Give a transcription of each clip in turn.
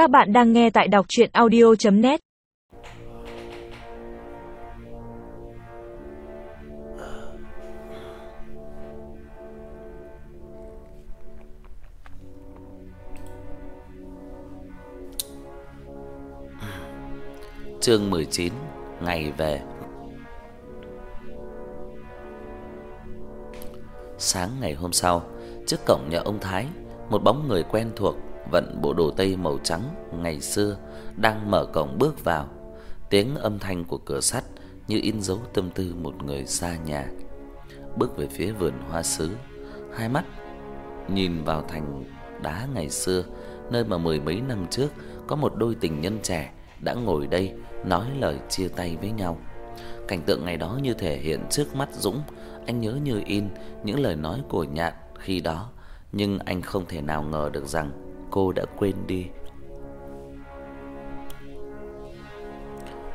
Các bạn đang nghe tại đọc chuyện audio.net Chương 19 Ngày về. Sáng ngày hôm sau, trước cổng nhà ông Thái, một bóng người quen thuộc vận bộ đồ tây màu trắng ngày xưa đang mở cổng bước vào. Tiếng âm thanh của cửa sắt như in dấu tâm tư một người xa nhà. Bước về phía vườn hoa sứ, hai mắt nhìn vào thành đá ngày xưa, nơi mà mười mấy năm trước có một đôi tình nhân trẻ đã ngồi đây nói lời chia tay với nhau. Cảnh tượng ngày đó như thể hiện trước mắt Dũng, anh nhớ như in những lời nói của Nhạn khi đó, nhưng anh không thể nào ngờ được rằng cô đã quên đi.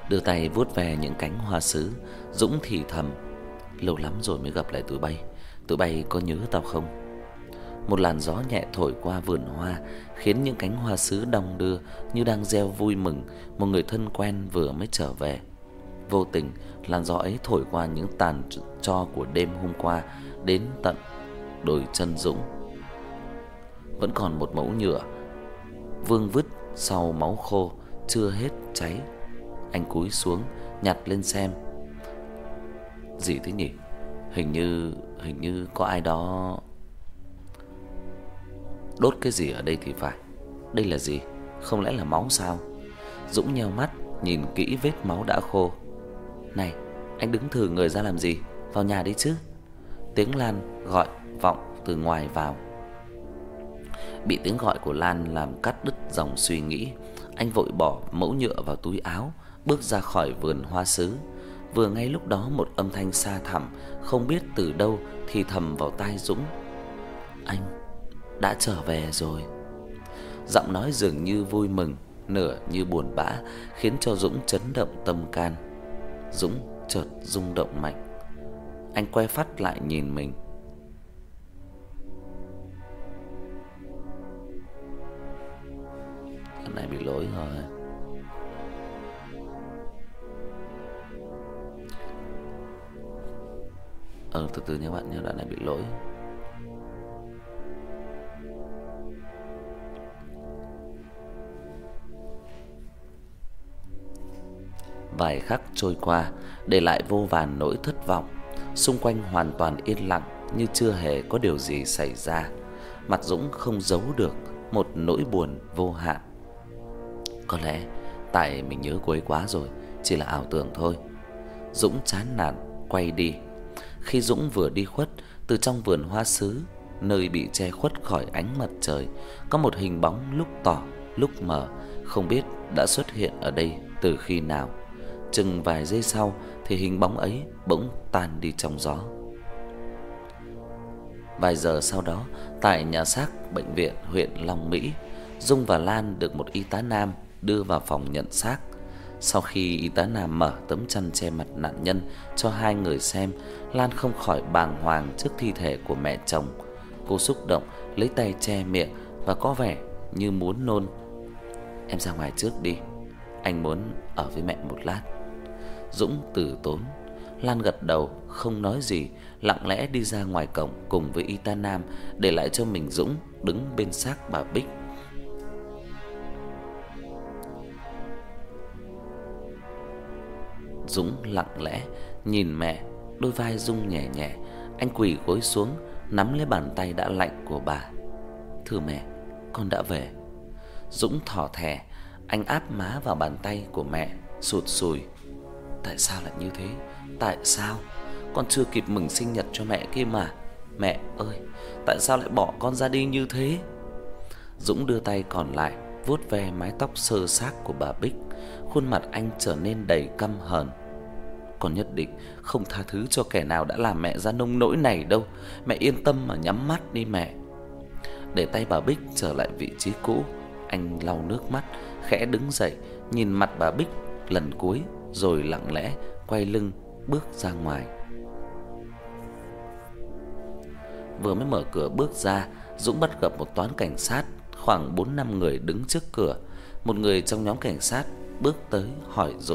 Đưa tay vuốt về những cánh hoa sứ, Dũng thì thầm, lâu lắm rồi mới gặp lại tụi bay, tụi bay có nhớ tao không? Một làn gió nhẹ thổi qua vườn hoa, khiến những cánh hoa sứ đong đưa như đang reo vui mừng một người thân quen vừa mới trở về. Vô tình, làn gió ấy thổi qua những tàn tro của đêm hôm qua đến tận đồi chân Dũng. Vẫn còn một mẫu nhựa vương vứt sau máu khô chưa hết cháy. Anh cúi xuống nhặt lên xem. Gì thế nhỉ? Hình như hình như có ai đó đốt cái gì ở đây thì phải. Đây là gì? Không lẽ là máu sao? Dũng nheo mắt nhìn kỹ vết máu đã khô. "Này, anh đứng thử người ra làm gì? Vào nhà đi chứ." Tiếng Lan gọi vọng từ ngoài vào. Bị tiếng gọi của Lan làm cắt đứt dòng suy nghĩ, anh vội bỏ mẫu nhựa vào túi áo, bước ra khỏi vườn hoa sứ. Vừa ngay lúc đó một âm thanh xa thẳm không biết từ đâu thì thầm vào tai Dũng. "Anh đã trở về rồi." Giọng nói dường như vui mừng, nửa như buồn bã, khiến cho Dũng chấn động tâm can. Dũng chợt rung động mạnh. Anh quay phát lại nhìn mình. Này bị lỗi rồi. Ờ từ từ nha bạn nhớ đoạn này bị lỗi. Vài khắc trôi qua, để lại vô vàn nỗi thất vọng, xung quanh hoàn toàn yên lặng như chưa hề có điều gì xảy ra. Mặt Dũng không giấu được một nỗi buồn vô hạn. Có lẽ tại mình nhớ cô ấy quá rồi, chỉ là ảo tưởng thôi. Dũng chán nản quay đi. Khi Dũng vừa đi khuất, từ trong vườn hoa sứ, nơi bị che khuất khỏi ánh mặt trời, có một hình bóng lúc tỏ, lúc mờ, không biết đã xuất hiện ở đây từ khi nào. Chừng vài giây sau thì hình bóng ấy bỗng tan đi trong gió. Vài giờ sau đó, tại nhà xác bệnh viện huyện Long Mỹ, Dung và Lan được một y tá nam đưa vào phòng nhận xác. Sau khi y tá nam mở tấm chăn che mặt nạn nhân cho hai người xem, Lan không khỏi bàng hoàng trước thi thể của mẹ chồng. Cô xúc động lấy tay che miệng và có vẻ như muốn nôn. Em ra ngoài trước đi, anh muốn ở với mẹ một lát. Dũng từ tốn, Lan gật đầu không nói gì, lặng lẽ đi ra ngoài cổng cùng với y tá nam, để lại cho mình Dũng đứng bên xác bà Bích. Dũng lặng lẽ nhìn mẹ, đôi vai rung nhẹ nhẹ, anh quỳ gối xuống, nắm lấy bàn tay đã lạnh của bà. "Thưa mẹ, con đã về." Dũng thỏ thẻ, anh áp má vào bàn tay của mẹ, sụt sùi. "Tại sao lại như thế? Tại sao? Con chưa kịp mừng sinh nhật cho mẹ kia mà. Mẹ ơi, tại sao lại bỏ con ra đi như thế?" Dũng đưa tay còn lại vuốt ve mái tóc sơ xác của bà Bích, khuôn mặt anh trở nên đầy căm hờn còn nhất định không tha thứ cho kẻ nào đã làm mẹ ra nông nỗi này đâu. Mẹ yên tâm mà nhắm mắt đi mẹ. Để tay bà Bích trở lại vị trí cũ, anh lau nước mắt, khẽ đứng dậy, nhìn mặt bà Bích lần cuối rồi lặng lẽ quay lưng bước ra ngoài. Vừa mới mở cửa bước ra, Dũng bắt gặp một toán cảnh sát khoảng 4 năm người đứng trước cửa. một người trong nhóm cảnh sát bước tới hỏi Dũng.